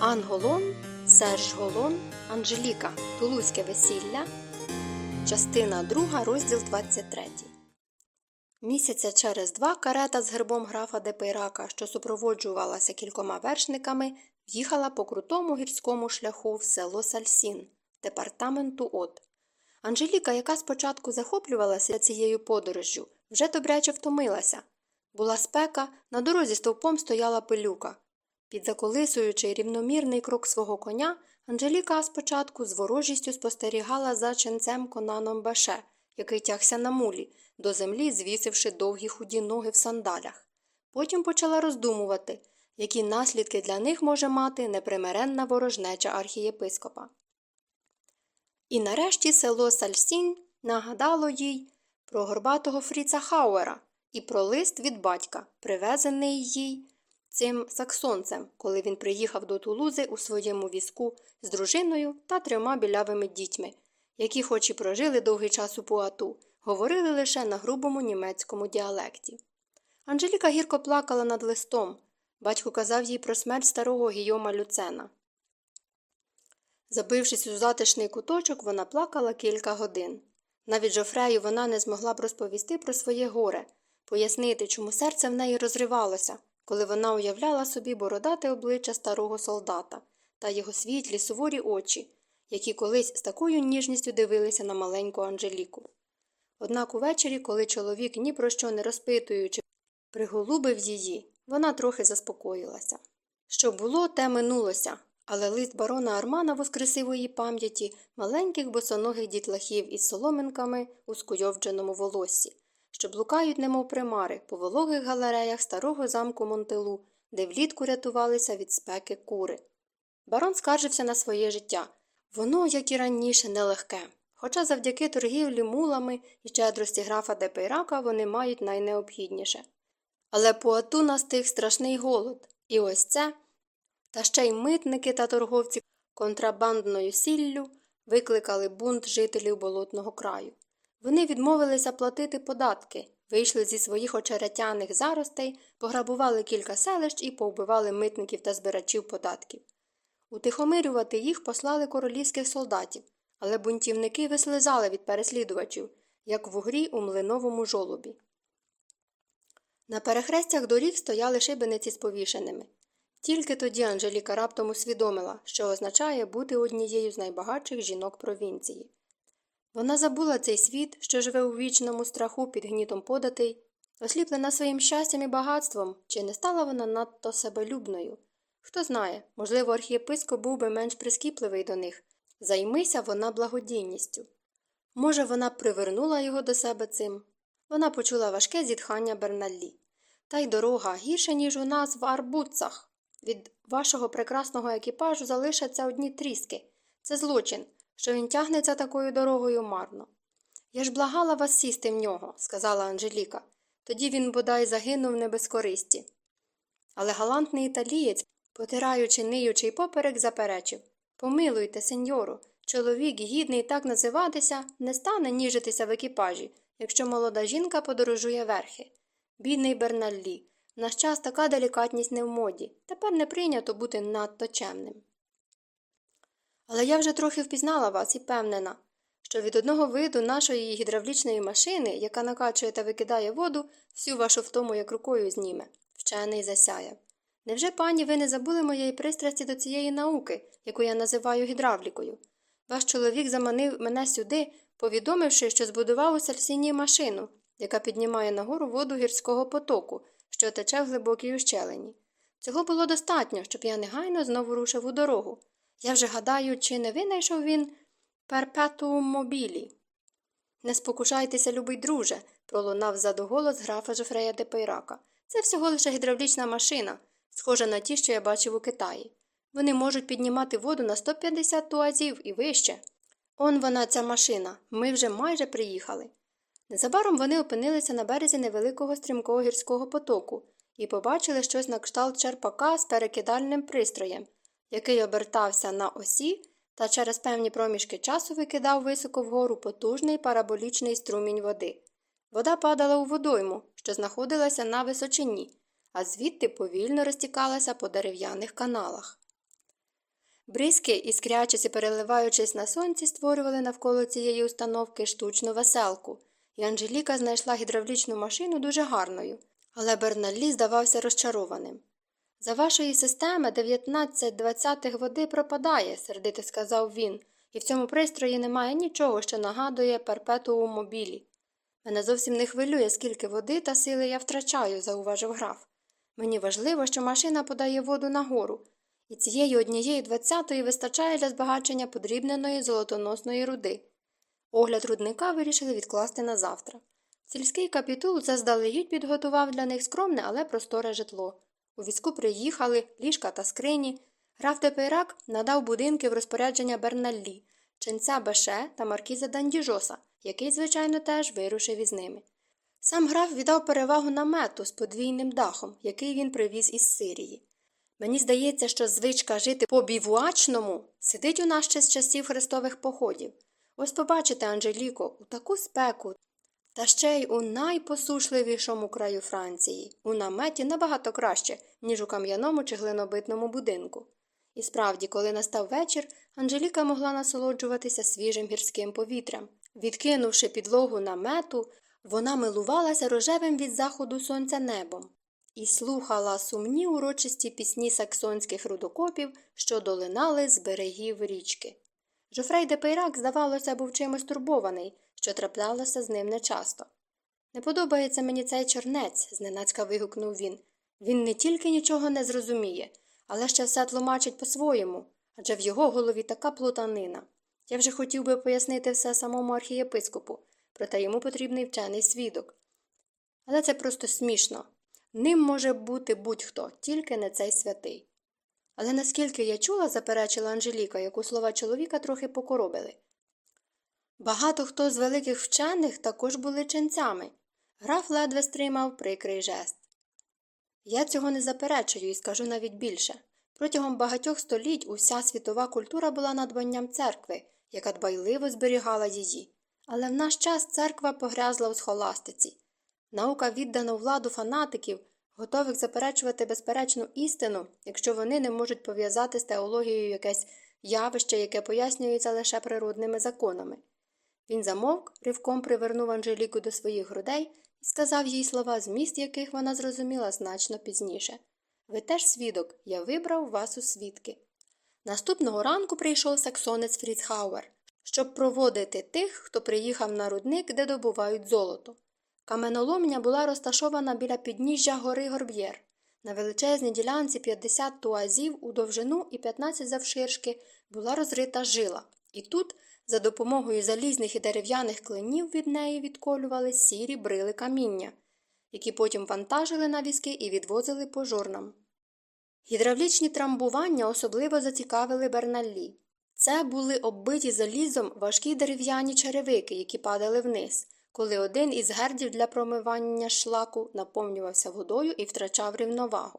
Анн Голон, Серж Голон, Анжеліка, Тулузьке весілля, частина 2, розділ 23. Місяця через два карета з гербом графа Депейрака, що супроводжувалася кількома вершниками, в'їхала по крутому гірському шляху в село Сальсін, департаменту От. Анжеліка, яка спочатку захоплювалася цією подорожжю, вже добряче втомилася. Була спека, на дорозі стовпом стояла пилюка. Підзаколисуючи рівномірний крок свого коня, Анжеліка спочатку з ворожістю спостерігала за ченцем Конаном Баше, який тягся на мулі, до землі звісивши довгі худі ноги в сандалях. Потім почала роздумувати, які наслідки для них може мати непримиренна ворожнеча архієпископа. І нарешті село Сальсін нагадало їй про горбатого Фріца Хауера і про лист від батька, привезений їй цим саксонцем, коли він приїхав до Тулузи у своєму візку з дружиною та трьома білявими дітьми, які, хоч і прожили довгий час у Пуату, говорили лише на грубому німецькому діалекті. Анжеліка гірко плакала над листом. Батько казав їй про смерть старого Гійома Люцена. Забившись у затишний куточок, вона плакала кілька годин. Навіть Жофрею вона не змогла б розповісти про своє горе, пояснити, чому серце в неї розривалося, коли вона уявляла собі бородате обличчя старого солдата та його світлі суворі очі, які колись з такою ніжністю дивилися на маленьку Анжеліку. Однак увечері, коли чоловік ні про що не розпитуючи, приголубив її, вона трохи заспокоїлася. Що було, те минулося, але лист барона Армана воскресив у її пам'яті маленьких босоногих дітлахів із соломинками у скуйовдженому волоссі, що блукають, немов примари, по вологих галереях старого замку Монтелу, де влітку рятувалися від спеки кури. Барон скаржився на своє життя. Воно, як і раніше, нелегке. Хоча завдяки торгівлі мулами і щедрості графа Депейрака вони мають найнеобхідніше. Але Пуату настиг страшний голод, і ось це. Та ще й митники та торговці контрабандною сіллю викликали бунт жителів болотного краю. Вони відмовилися платити податки, вийшли зі своїх очеретяних заростей, пограбували кілька селищ і повбивали митників та збирачів податків. Утихомирювати їх послали королівських солдатів, але бунтівники вислизали від переслідувачів, як в угрі у млиновому жолобі. На перехрестях доріг стояли шибениці з повішеними. Тільки тоді Анжеліка раптом усвідомила, що означає бути однією з найбагатших жінок провінції. Вона забула цей світ, що живе у вічному страху під гнітом податей, осліплена своїм щастям і багатством, чи не стала вона надто себелюбною. Хто знає, можливо, архієпископ був би менш прискіпливий до них, займися вона благодійністю. Може, вона привернула його до себе цим. Вона почула важке зітхання Берналлі. Та й дорога гірша, ніж у нас в арбуцах. Від вашого прекрасного екіпажу залишаться одні тріски. Це злочин, що він тягнеться такою дорогою марно. Я ж благала вас сісти в нього, сказала Анжеліка. Тоді він бодай загинув не без користі. Але галантний італієць, потираючи ниючий поперек, заперечив Помилуйте, сеньору, чоловік, гідний так називатися, не стане ніжитися в екіпажі, якщо молода жінка подорожує верхи. Бідний Берналлі, наш час така делікатність не в моді, тепер не прийнято бути надто чемним. Але я вже трохи впізнала вас і певнена, що від одного виду нашої гідравлічної машини, яка накачує та викидає воду, всю вашу втому як рукою зніме, вчений засяяв. Невже, пані, ви не забули моєї пристрасті до цієї науки, яку я називаю гідравлікою? Ваш чоловік заманив мене сюди, повідомивши, що збудував у сальсіні машину, яка піднімає нагору воду гірського потоку, що тече в глибокій ущелині. Цього було достатньо, щоб я негайно знову рушив у дорогу. Я вже гадаю, чи не винайшов він перпетуум мобілі. Не спокушайтеся, любий друже, пролунав ззаду голос графа Жофрея де Пейрака. Це всього лише гідравлічна машина, схожа на ті, що я бачив у Китаї. Вони можуть піднімати воду на 150 туазів і вище. Он вона, ця машина, ми вже майже приїхали. Незабаром вони опинилися на березі невеликого стрімкого гірського потоку і побачили щось на кшталт черпака з перекидальним пристроєм, який обертався на осі та через певні проміжки часу викидав високо вгору потужний параболічний струмінь води. Вода падала у водойму, що знаходилася на височині, а звідти повільно розтікалася по дерев'яних каналах. Бризки, іскрячись і переливаючись на сонці, створювали навколо цієї установки штучну веселку, і Анжеліка знайшла гідравлічну машину дуже гарною, але Берналлі здавався розчарованим. За вашої системи 19 двадцятих води пропадає, сердито сказав він, і в цьому пристрої немає нічого, що нагадує перпетуум мобілі. Мене зовсім не хвилює, скільки води та сили я втрачаю, зауважив граф. Мені важливо, що машина подає воду нагору, і цієї однієї двадцятої вистачає для збагачення подрібненої золотоносної руди. Огляд рудника вирішили відкласти на завтра. Сільський капітул заздалегідь підготував для них скромне, але просторе житло. У візку приїхали ліжка та скрині. Граф Тепейрак надав будинки в розпорядження Берналлі, ченця Беше та маркіза Дандіжоса, який, звичайно, теж вирушив із ними. Сам граф віддав перевагу намету з подвійним дахом, який він привіз із Сирії. Мені здається, що звичка жити по бівуачному сидить у нас ще з часів хрестових походів. Ось побачите, Анжеліко, у таку спеку, та ще й у найпосушливішому краю Франції, у наметі набагато краще, ніж у кам'яному чи глинобитному будинку. І справді, коли настав вечір, Анжеліка могла насолоджуватися свіжим гірським повітрям. Відкинувши підлогу намету, вона милувалася рожевим від заходу сонця небом і слухала сумні урочисті пісні саксонських рудокопів, що долинали з берегів річки. Жофрей де Пейрак, здавалося, був чимось турбований, що траплялося з ним нечасто. Не подобається мені цей чорнець, зненацька вигукнув він. Він не тільки нічого не зрозуміє, але ще все тлумачить по-своєму, адже в його голові така плутанина. Я вже хотів би пояснити все самому архієпископу, проте йому потрібний вчений свідок. Але це просто смішно. Ним може бути будь-хто, тільки не цей святий. Але наскільки я чула, заперечила Анжеліка, яку слова чоловіка трохи покоробили. Багато хто з великих вчених також були ченцями. Граф ледве стримав прикрий жест. Я цього не заперечую і скажу навіть більше. Протягом багатьох століть уся світова культура була надбанням церкви, яка дбайливо зберігала її. Але в наш час церква погрязла у схоластиці. Наука віддана владу фанатиків, готових заперечувати безперечну істину, якщо вони не можуть пов'язати з теологією якесь явище, яке пояснюється лише природними законами. Він замовк, ривком привернув Анжеліку до своїх грудей і сказав їй слова, зміст яких вона зрозуміла значно пізніше. Ви теж свідок, я вибрав вас у свідки. Наступного ранку прийшов саксонець Фріцхауер, щоб проводити тих, хто приїхав на рудник, де добувають золото. Каменоломня була розташована біля підніжжя гори Горб'єр. На величезній ділянці 50 туазів у довжину і 15 завширшки була розрита жила, і тут, за допомогою залізних і дерев'яних клинів від неї відколювали сірі брили каміння, які потім вантажили на візки і відвозили по жорнам. Гідравлічні трамбування особливо зацікавили Берналлі. Це були оббиті залізом важкі дерев'яні черевики, які падали вниз коли один із гердів для промивання шлаку наповнювався водою і втрачав рівновагу.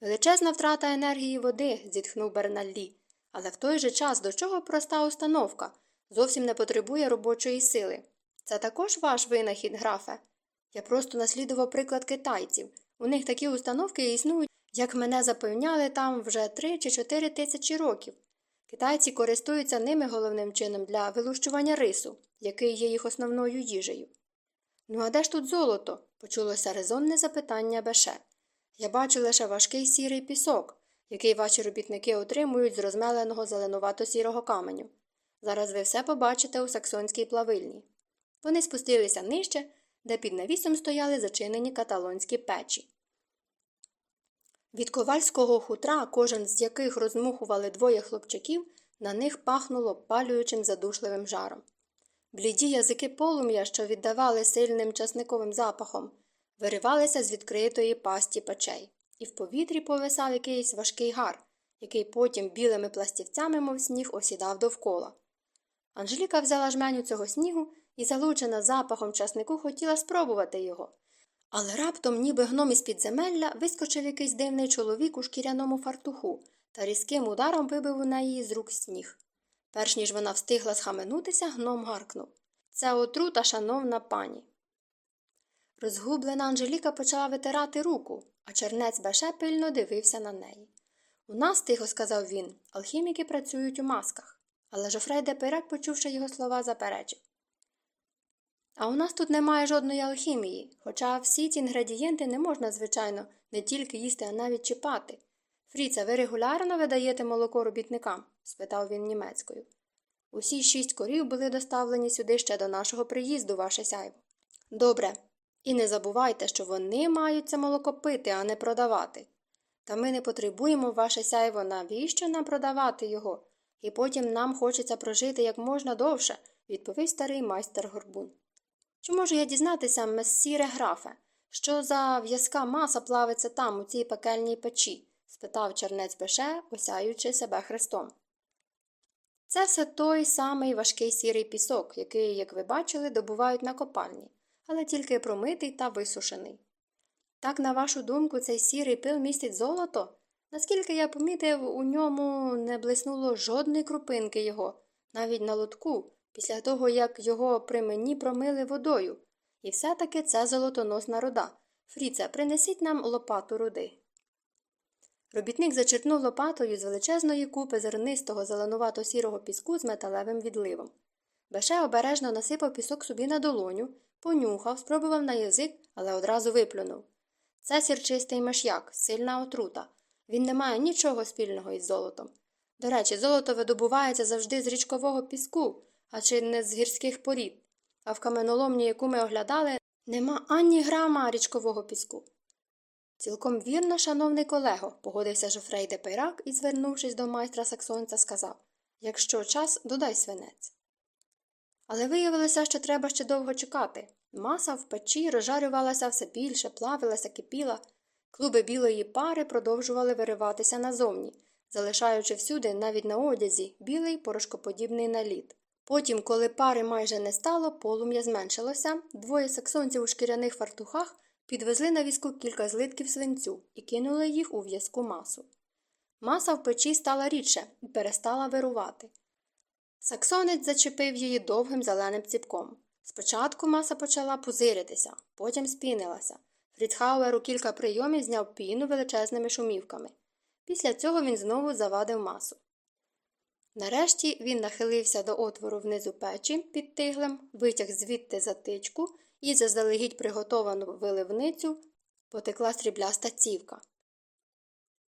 Величезна втрата енергії води, зітхнув Берналлі, але в той же час до чого проста установка зовсім не потребує робочої сили. Це також ваш винахід, графе. Я просто наслідував приклад китайців. У них такі установки існують, як мене запевняли там вже три чи чотири тисячі років. Китайці користуються ними головним чином для вилущування рису який є їх основною їжею. Ну, а де ж тут золото? почулося резонне запитання Беше. Я бачу лише важкий сірий пісок, який ваші робітники отримують з розмеленого зеленувато сірого каменю. Зараз ви все побачите у саксонській плавильні. Вони спустилися нижче, де під навісом стояли зачинені каталонські печі. Від ковальського хутра, кожен з яких розмухували двоє хлопчаків, на них пахнуло палюючим задушливим жаром. Бліді язики полум'я, що віддавали сильним часниковим запахом, виривалися з відкритої пасті печей, і в повітрі повисав якийсь важкий гар, який потім білими пластівцями, мов сніг, осідав довкола. Анжеліка взяла жменю цього снігу і, залучена запахом часнику, хотіла спробувати його. Але раптом, ніби гном із підземелля, вискочив якийсь дивний чоловік у шкіряному фартуху та різким ударом вибив у неї з рук сніг. Перш ніж вона встигла схаменутися, гном гаркнув Це отрута, шановна пані. Розгублена Анжеліка почала витирати руку, а чернець Беше пильно дивився на неї. У нас, тихо сказав він, алхіміки працюють у масках. Але Жофрей де почувши його слова, заперечив. А у нас тут немає жодної алхімії, хоча всі ці інгредієнти не можна, звичайно, не тільки їсти, а навіть чіпати. Фріца, ви регулярно видаєте молоко робітникам? спитав він німецькою. Усі шість корів були доставлені сюди ще до нашого приїзду, ваше сяйво. Добре. І не забувайте, що вони мають це молоко пити, а не продавати. Та ми не потребуємо ваше сяйво, навіщо нам продавати його? І потім нам хочеться прожити як можна довше, відповів старий майстер горбун. Чи можу я дізнатися, мессіре графе, що за в'язка маса плавиться там, у цій пекельній печі? спитав чернець Беше, осяючи себе хрестом. Це все той самий важкий сірий пісок, який, як ви бачили, добувають на копальні, але тільки промитий та висушений. Так, на вашу думку, цей сірий пил містить золото? Наскільки я помітив, у ньому не блиснуло жодної крупинки його, навіть на лотку, після того, як його при мені промили водою. І все таки це золотоносна руда. Фріце, принесіть нам лопату руди. Робітник зачерпнув лопатою з величезної купи зернистого зеленувато сірого піску з металевим відливом. Беше обережно насипав пісок собі на долоню, понюхав, спробував на язик, але одразу виплюнув. Це сірчистий меш'як, сильна отрута. Він не має нічого спільного із золотом. До речі, золото видобувається завжди з річкового піску, а чи не з гірських порід. А в каменоломні, яку ми оглядали, нема ані грама річкового піску. Цілком вірно, шановний колего, погодився Жофрей де Пейрак і, звернувшись до майстра саксонця, сказав Якщо час, додай свинець. Але виявилося, що треба ще довго чекати. Маса в печі розжарювалася все більше, плавилася, кипіла. Клуби білої пари продовжували вириватися назовні, залишаючи всюди, навіть на одязі, білий порошкоподібний наліт. Потім, коли пари майже не стало, полум'я зменшилося, двоє саксонців у шкіряних фартухах підвезли на візку кілька злитків свинцю і кинули їх у в'язку масу. Маса в печі стала рідше і перестала вирувати. Саксонець зачепив її довгим зеленим ціпком. Спочатку маса почала пузиритися, потім спінилася. Фрідхауер у кілька прийомів зняв піну величезними шумівками. Після цього він знову завадив масу. Нарешті він нахилився до отвору внизу печі під тиглем, витяг звідти затичку і заздалегідь приготовану виливницю потекла срібляста цівка.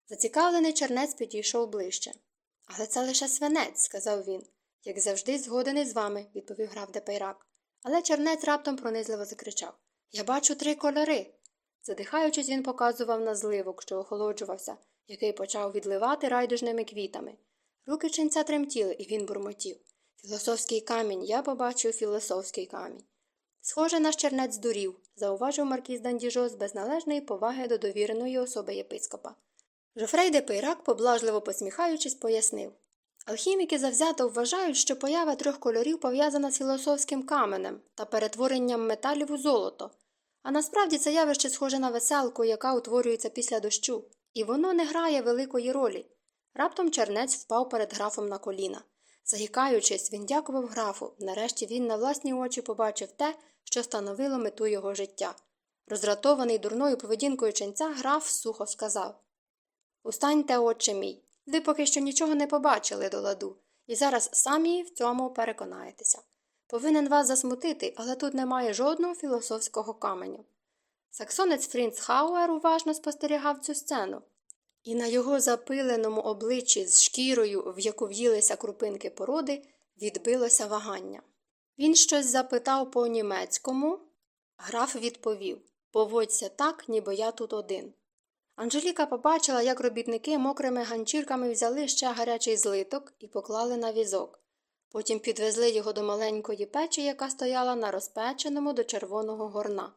Зацікавлений чернець підійшов ближче. Але це лише свинець, сказав він. Як завжди, згоден із вами, відповів граф Депейрак. Але чернець раптом пронизливо закричав Я бачу три кольори. Задихаючись, він показував на зливок, що охолоджувався, який почав відливати райдужними квітами. Руки ченця тремтіли, і він бурмотів. Філософський камінь, я побачив філософський камінь. Схоже, наш чернець здурів, зауважив маркіз Дандіжо з безналежної поваги до довіреної особи єпископа. Жофрей де Пейрак, поблажливо посміхаючись, пояснив Алхіміки завзято вважають, що поява трьох кольорів пов'язана з філософським каменем та перетворенням металів у золото. А насправді це явище схоже на веселку, яка утворюється після дощу, і воно не грає великої ролі. Раптом чернець впав перед графом на коліна. Загікаючись, він дякував графу. Нарешті він на власні очі побачив те, що становило мету його життя. Роздратований дурною поведінкою ченця, граф сухо сказав Устаньте, отче мій. Ви поки що нічого не побачили до ладу, і зараз самі в цьому переконаєтеся. Повинен вас засмутити, але тут немає жодного філософського каменю. Саксонець Фрінц Хауер уважно спостерігав цю сцену, і на його запиленому обличчі з шкірою, в яку в'їлися крупинки породи, відбилося вагання. Він щось запитав по німецькому. Граф відповів Поводься так, ніби я тут один. Анжеліка побачила, як робітники мокрими ганчірками взяли ще гарячий злиток і поклали на візок. Потім підвезли його до маленької печі, яка стояла на розпеченому до червоного горна.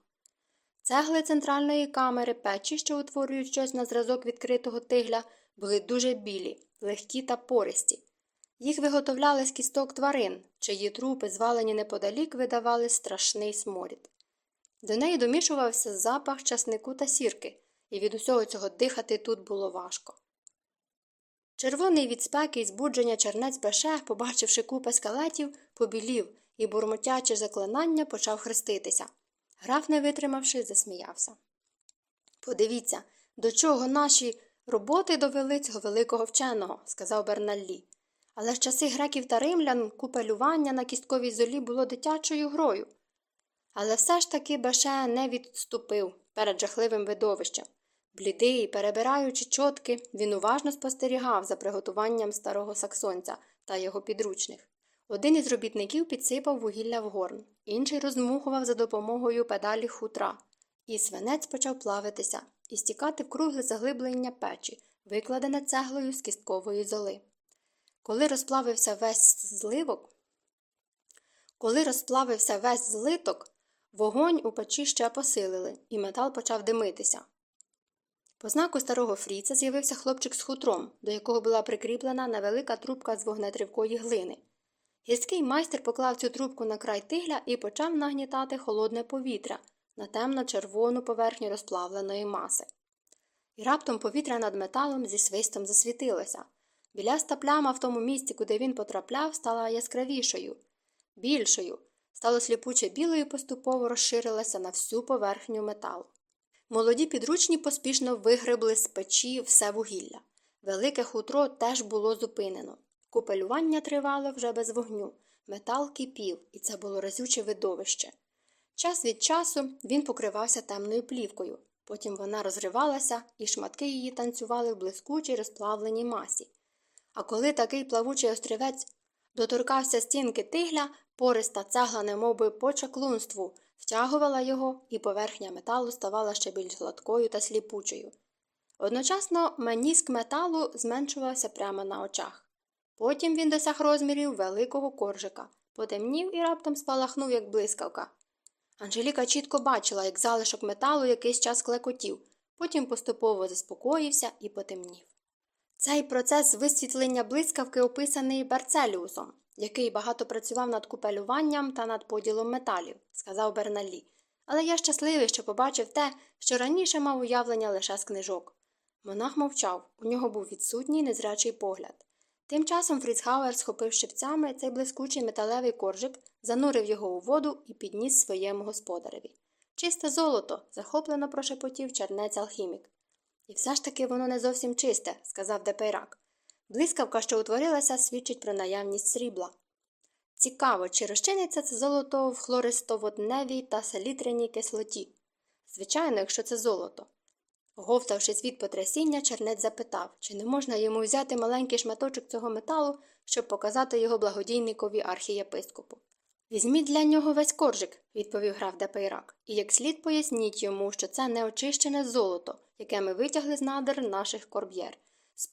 Цегли центральної камери печі, що утворюють щось на зразок відкритого тигля, були дуже білі, легкі та пористі. Їх виготовляли з кісток тварин, чиї трупи, звалені неподалік, видавали страшний сморід. До неї домішувався запах часнику та сірки, і від усього цього дихати тут було важко. Червоний від спеки і збудження чернець Беше, побачивши купи скелетів, побілів і, бурмотячи заклинання, почав хреститися. Граф, не витримавши, засміявся. Подивіться, до чого наші Роботи довели цього великого вченого, сказав Берналлі. Але в часи греків та римлян купелювання на кістковій золі було дитячою грою. Але все ж таки Беше не відступив перед жахливим видовищем. Блідий, перебираючи чотки, він уважно спостерігав за приготуванням старого саксонця та його підручних. Один із робітників підсипав вугілля в горн, інший розмухував за допомогою педалі хутра, і свинець почав плавитися і стікати в кругле заглиблення печі, викладене цеглою з кісткової золи. Коли розплавився весь зливок, коли розплавився весь злиток, вогонь у печі ще посилили, і метал почав димитися. По знаку старого Фріца з'явився хлопчик з хутром, до якого була прикріплена невелика трубка з вогнетривкої глини. Гірський майстер поклав цю трубку на край тигля і почав нагнітати холодне повітря на темно-червону поверхню розплавленої маси. І раптом повітря над металом зі свистом засвітилося. Біляста пляма в тому місці, куди він потрапляв, стала яскравішою, більшою, стало сліпуче білою і поступово розширилася на всю поверхню металу. Молоді підручні поспішно вигребли з печі все вугілля. Велике хутро теж було зупинено. Купелювання тривало вже без вогню, метал кипів, і це було разюче видовище. Час від часу він покривався темною плівкою, потім вона розривалася, і шматки її танцювали в блискучій розплавленій масі. А коли такий плавучий острівець доторкався стінки тигля, пориста цегла, немовби по чаклунству, втягувала його, і поверхня металу ставала ще більш гладкою та сліпучою. Одночасно меніск металу зменшувався прямо на очах. Потім він досяг розмірів великого коржика, потемнів і раптом спалахнув, як блискавка. Анжеліка чітко бачила, як залишок металу якийсь час клекотів, потім поступово заспокоївся і потемнів. Цей процес висвітлення блискавки описаний Барцеліусом, який багато працював над купелюванням та над поділом металів, сказав Берналі. Але я щасливий, що побачив те, що раніше мав уявлення лише з книжок. Монах мовчав, у нього був відсутній незрячий погляд. Тим часом Фріцгауер схопив щипцями цей блискучий металевий коржик, занурив його у воду і підніс своєму господареві. Чисте золото, захоплено прошепотів чернець алхімік. І все ж таки воно не зовсім чисте, сказав Депейрак. Блискавка, що утворилася, свідчить про наявність срібла. Цікаво, чи розчиниться це золото в хлористоводневій та селітряній кислоті? Звичайно, якщо це золото. Оговтавшись від потрясіння, чернець запитав, чи не можна йому взяти маленький шматочок цього металу, щоб показати його благодійникові архієпископу. Візьміть для нього весь коржик, відповів граф Депейрак, і як слід поясніть йому, що це неочищене золото, яке ми витягли з надр наших корб'єр, з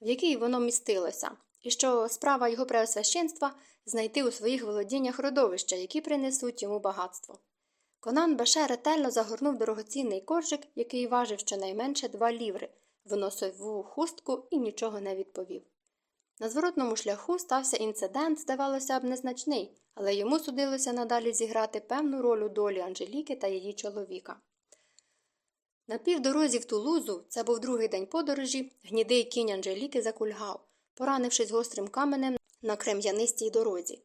в якій воно містилося, і що справа його преосвященства знайти у своїх володіннях родовища, які принесуть йому багатство. Конан Беше ретельно загорнув дорогоцінний коржик, який важив щонайменше два ліври, в носову хустку і нічого не відповів. На зворотному шляху стався інцидент, здавалося б, незначний, але йому судилося надалі зіграти певну роль у долі Анжеліки та її чоловіка. На півдорозі в Тулузу, це був другий день подорожі, гнідий кінь Анжеліки закульгав, поранившись гострим каменем на крем'янистій дорозі.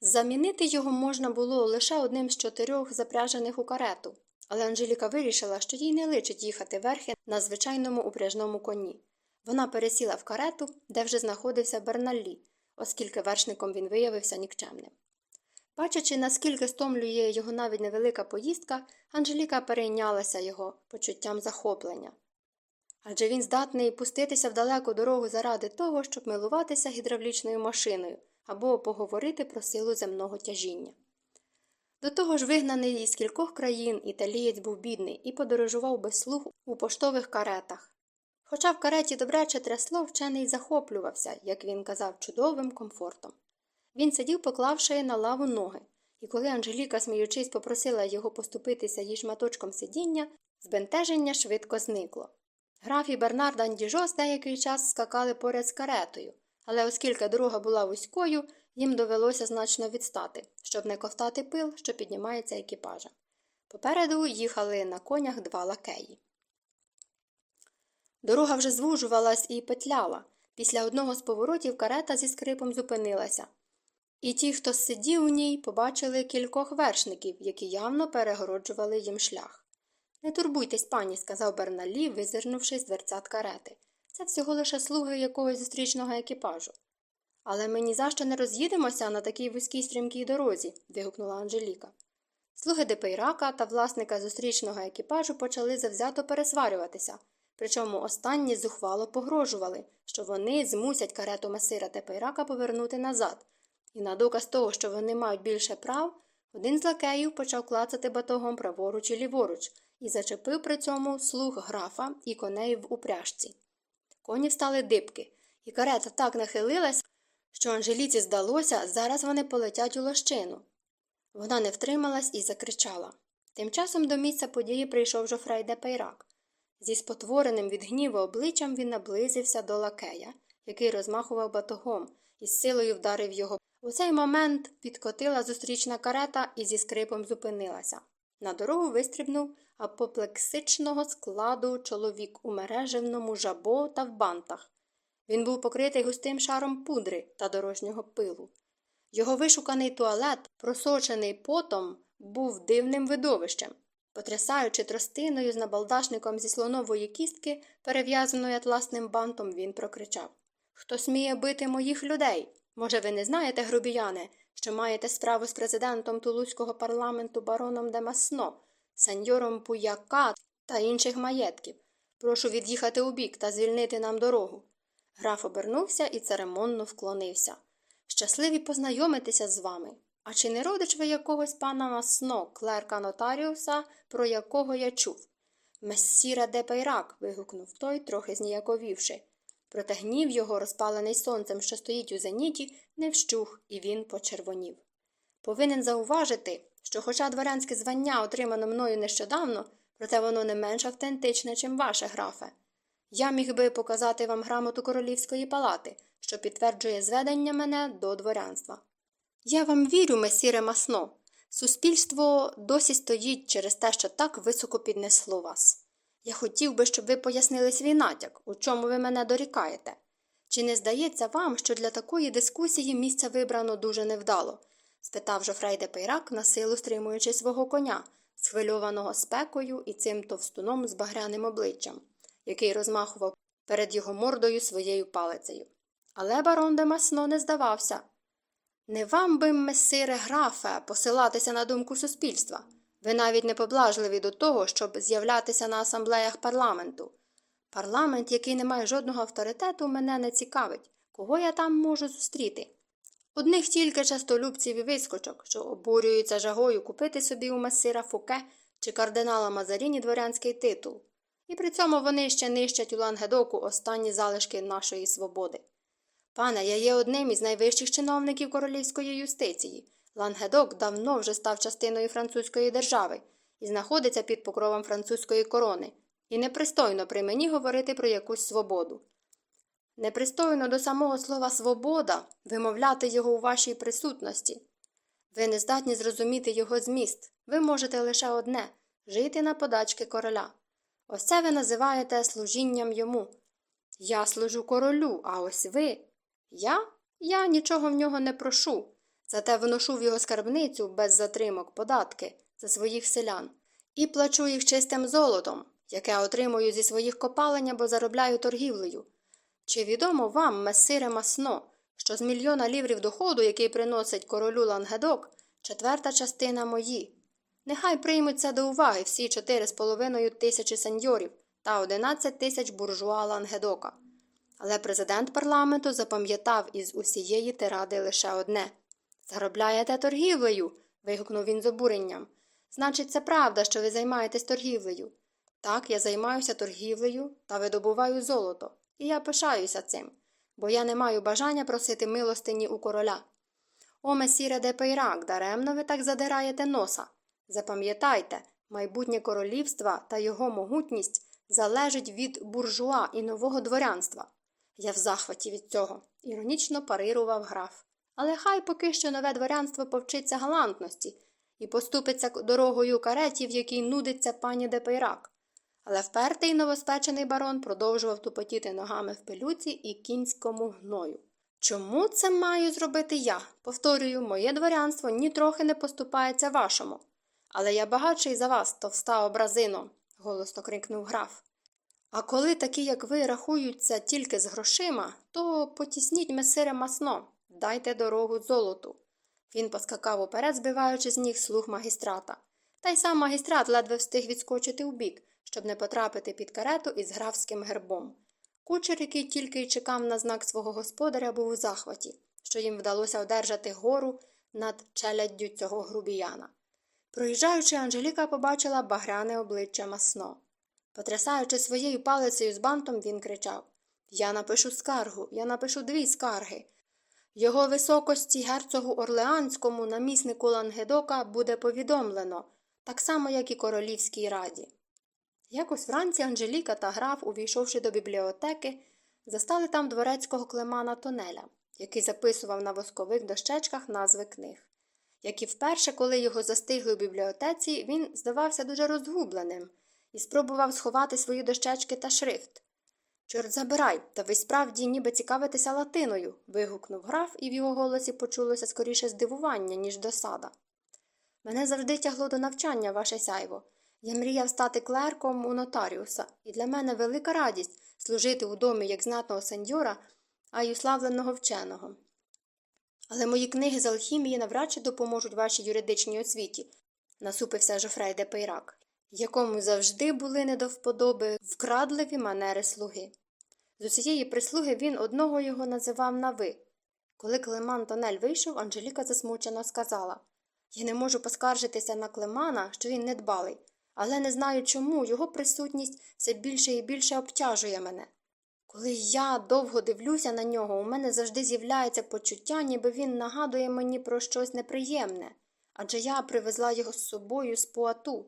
Замінити його можна було лише одним з чотирьох запряжених у карету, але Анжеліка вирішила, що їй не личить їхати верхи на звичайному упряжному коні. Вона пересіла в карету, де вже знаходився Берналлі, оскільки вершником він виявився нікчемним. Бачачи, наскільки стомлює його навіть невелика поїздка, Анжеліка перейнялася його почуттям захоплення. Адже він здатний пуститися в далеку дорогу заради того, щоб милуватися гідравлічною машиною або поговорити про силу земного тяжіння. До того ж, вигнаний із кількох країн італієць був бідний і подорожував без слух у поштових каретах. Хоча в кареті добряче трясло, вчений захоплювався, як він казав, чудовим комфортом. Він сидів, поклавши на лаву ноги, і коли Анжеліка, сміючись, попросила його поступитися їй шматочком сидіння, збентеження швидко зникло. Граф і Бернард Андіжос деякий час скакали поряд з каретою, але оскільки дорога була вузькою, їм довелося значно відстати, щоб не ковтати пил, що піднімається екіпажем. Попереду їхали на конях два лакеї. Дорога вже звужувалась і петляла. Після одного з поворотів карета зі скрипом зупинилася. І ті, хто сидів у ній, побачили кількох вершників, які явно перегороджували їм шлях. Не турбуйтесь, пані, сказав Берналі, визирнувши з дверцят карети. Це всього лише слуги якогось зустрічного екіпажу. Але ми ні за що не роз'їдемося на такій вузькій стрімкій дорозі. вигукнула Анжеліка. Слуги Депейрака та власника зустрічного екіпажу почали завзято пересварюватися, причому останні зухвало погрожували, що вони змусять карету месира Депейрака повернути назад, і на доказ того, що вони мають більше прав, один з лакеїв почав клацати батогом праворуч і ліворуч і зачепив при цьому слуг графа і коней в упряжці. Коні встали дибки, і карета так нахилилась, що Анжеліці здалося, зараз вони полетять у лощину. Вона не втрималась і закричала. Тим часом до місця події прийшов Жофрей де Пейрак. Зі спотвореним від гніву обличчям він наблизився до лакея, який розмахував батогом, і з силою вдарив його. У цей момент підкотила зустрічна карета і зі скрипом зупинилася. На дорогу вистрибнув апоплексичного складу чоловік у мережевному жабо та в бантах. Він був покритий густим шаром пудри та дорожнього пилу. Його вишуканий туалет, просочений потом, був дивним видовищем. Потрясаючи тростиною з набалдашником зі слонової кістки, перев'язаною атласним бантом, він прокричав Хто сміє бити моїх людей? Може, ви не знаєте, грубіяне, що маєте справу з президентом Тулузького парламенту бароном Демасно, сеньором Пуяка та інших маєтків. Прошу від'їхати у бік та звільнити нам дорогу. Граф обернувся і церемонно вклонився. Щасливі познайомитися з вами. А чи не родич ви якогось пана Масно, клерка нотаріуса, про якого я чув? Мессіра де Пейрак. вигукнув той, трохи зніяковівши. Проте гнів його, розпалений сонцем, що стоїть у зеніті, не вщух, і він почервонів. Повинен зауважити, що, хоча дворянське звання отримано мною нещодавно, проте воно не менш автентичне, чим ваше, графе. Я міг би показати вам грамоту королівської палати, що підтверджує зведення мене до дворянства. Я вам вірю, месіре масно. Суспільство досі стоїть через те, що так високо піднесло вас. Я хотів би, щоб ви пояснили свій натяк, у чому ви мене дорікаєте. Чи не здається вам, що для такої дискусії місце вибрано дуже невдало? спитав Жофрей де Пейрак, на силу стримуючи свого коня, схвильованого спекою і цим товстуном з багряним обличчям, який розмахував перед його мордою своєю палицею. Але барон де Масно не здавався. Не вам би, месире графе, посилатися на думку суспільства. Ви навіть не поблажливі до того, щоб з'являтися на асамблеях парламенту. Парламент, який не має жодного авторитету, мене не цікавить, кого я там можу зустріти. Одних тільки частолюбців і вискочок, що обурюються жагою купити собі у месира Фуке чи кардинала Мазаріні дворянський титул. І при цьому вони ще нищать у Лангедоку останні залишки нашої свободи. Пане, я є одним із найвищих чиновників королівської юстиції. Лангедок давно вже став частиною французької держави і знаходиться під покровом французької корони, і непристойно при мені говорити про якусь свободу. Непристойно до самого слова свобода вимовляти його у вашій присутності. Ви не здатні зрозуміти його зміст, ви можете лише одне жити на подачки короля. Ось це ви називаєте служінням йому. Я служу королю, а ось ви. Я? Я нічого в нього не прошу. Зате виношу в його скарбницю без затримок податки за своїх селян і плачу їх чистим золотом, яке отримую зі своїх копалень або заробляю торгівлею. Чи відомо вам, месире масно, що з мільйона ліврів доходу, який приносить королю лангедок, четверта частина мої? Нехай приймуть це до уваги всі чотири з половиною тисячі сеньорів та одинадцять тисяч буржуа лангедока. Але президент парламенту запам'ятав із усієї тиради лише одне Заробляєте торгівлею. вигукнув він з обуренням. Значить, це правда, що ви займаєтесь торгівлею. Так, я займаюся торгівлею та видобуваю золото, і я пишаюся цим, бо я не маю бажання просити милостині у короля. О, месіре де Пейрак, даремно ви так задираєте носа. Запам'ятайте, майбутнє королівство та його могутність залежить від буржуа і нового дворянства. Я в захваті від цього, іронічно парирував граф. Але хай поки що нове дворянство повчиться галантності і поступиться дорогою кареті, в якій нудиться пані Депейрак. Але впертий новоспечений барон продовжував тупотіти ногами в пилюці і кінському гною. Чому це маю зробити я? Повторюю, моє дворянство нітрохи не поступається вашому. Але я багатший за вас, товста образино. голосно крикнув граф. А коли такі, як ви, рахуються тільки з грошима, то потісніть месире масно, дайте дорогу золоту. Він поскакав уперед, збиваючи з ніг слуг магістрата. Та й сам магістрат ледве встиг відскочити вбік, щоб не потрапити під карету із графським гербом. Кучер, який тільки й чекав на знак свого господаря, був у захваті, що їм вдалося одержати гору над челяддю цього грубіяна. Проїжджаючи, Анжеліка побачила багряне обличчя масно. Потрясаючи своєю палицею з бантом, він кричав Я напишу скаргу, я напишу дві скарги. Його високості герцогу Орлеанському, наміснику Лангедока, буде повідомлено, так само, як і королівській раді. Якось вранці Анжеліка та граф, увійшовши до бібліотеки, застали там дворецького клемана Тонеля, який записував на воскових дощечках назви книг. Як і вперше, коли його застигли в бібліотеці, він здавався дуже розгубленим і спробував сховати свої дощечки та шрифт. Чорт забирай, та ви справді ніби цікавитеся латиною. вигукнув граф, і в його голосі почулося скоріше здивування, ніж досада. Мене завжди тягло до навчання, ваше сяйво. Я мріяв стати клерком у нотаріуса, і для мене велика радість служити у домі як знатного сеньора, а й уславленого вченого. Але мої книги з алхімії навряд чи допоможуть вашій юридичній освіті, насупився Жофрей де Пейрак, якому завжди були не до вподоби вкрадливі манери слуги. З усієї прислуги він одного його називав на ви. Коли Клеман Тонель вийшов, Анжеліка засмучено сказала Я не можу поскаржитися на Клемана, що він недбалий, але не знаю чому його присутність все більше і більше обтяжує мене. Коли я довго дивлюся на нього, у мене завжди з'являється почуття, ніби він нагадує мені про щось неприємне, адже я привезла його з собою з поату.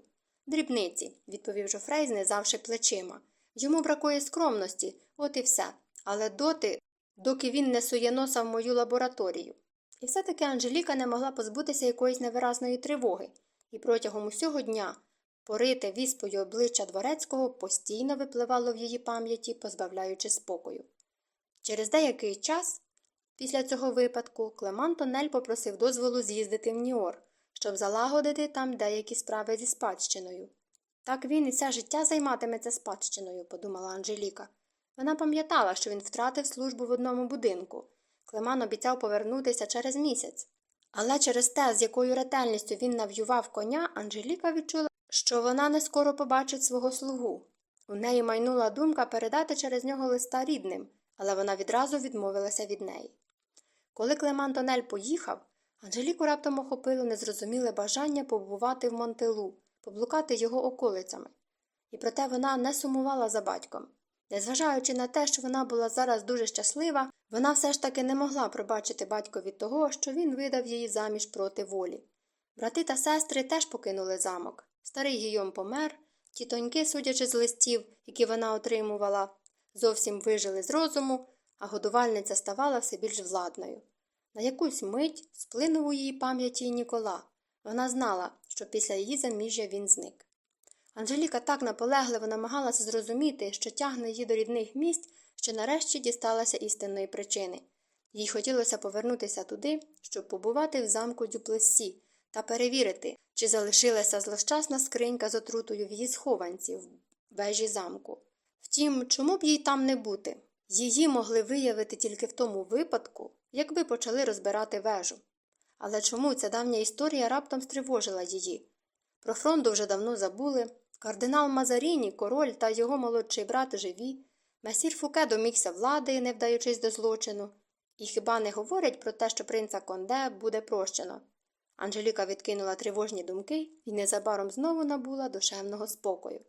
Дрібниці, відповів Жофрей, знизавши плечима. Йому бракує скромності, от і все. Але доти, доки він не сує носа в мою лабораторію. І все таки Анжеліка не могла позбутися якоїсь невиразної тривоги, і протягом усього дня порите віспою обличчя дворецького постійно випливало в її пам'яті, позбавляючи спокою. Через деякий час, після цього випадку, Клеман Тонель попросив дозволу з'їздити в Ніор, щоб залагодити там деякі справи зі спадщиною. Так він і все життя займатиметься спадщиною, подумала Анжеліка. Вона пам'ятала, що він втратив службу в одному будинку. Клеман обіцяв повернутися через місяць. Але через те, з якою ретельністю він нав'ював коня, Анжеліка відчула, що вона не скоро побачить свого слугу. У неї майнула думка передати через нього листа рідним, але вона відразу відмовилася від неї. Коли Клеман Тонель поїхав, Анжеліку раптом охопило незрозуміле бажання побувати в Монтелу, поблукати його околицями. І проте вона не сумувала за батьком. Незважаючи на те, що вона була зараз дуже щаслива, вона все ж таки не могла пробачити батькові того, що він видав її заміж проти волі. Брати та сестри теж покинули замок. Старий Гійом помер, тітоньки, судячи з листів, які вона отримувала, зовсім вижили з розуму, а годувальниця ставала все більш владною. На якусь мить сплинув у її пам'яті Нікола. Вона знала, що після її заміжжя він зник. Анжеліка так наполегливо намагалася зрозуміти, що тягне її до рідних місць, що нарешті дісталася істинної причини. Їй хотілося повернутися туди, щоб побувати в замку Дюплессі та перевірити, чи залишилася злощасна скринька з отрутою в її схованці в вежі замку. Втім, чому б їй там не бути? Її могли виявити тільки в тому випадку, якби почали розбирати вежу. Але чому ця давня історія раптом стривожила її? Про фронту вже давно забули. Кардинал Мазаріні, король та його молодший брат живі. Месір Фуке домігся влади, не вдаючись до злочину. І хіба не говорять про те, що принца Конде буде прощено? Анжеліка відкинула тривожні думки і незабаром знову набула душевного спокою.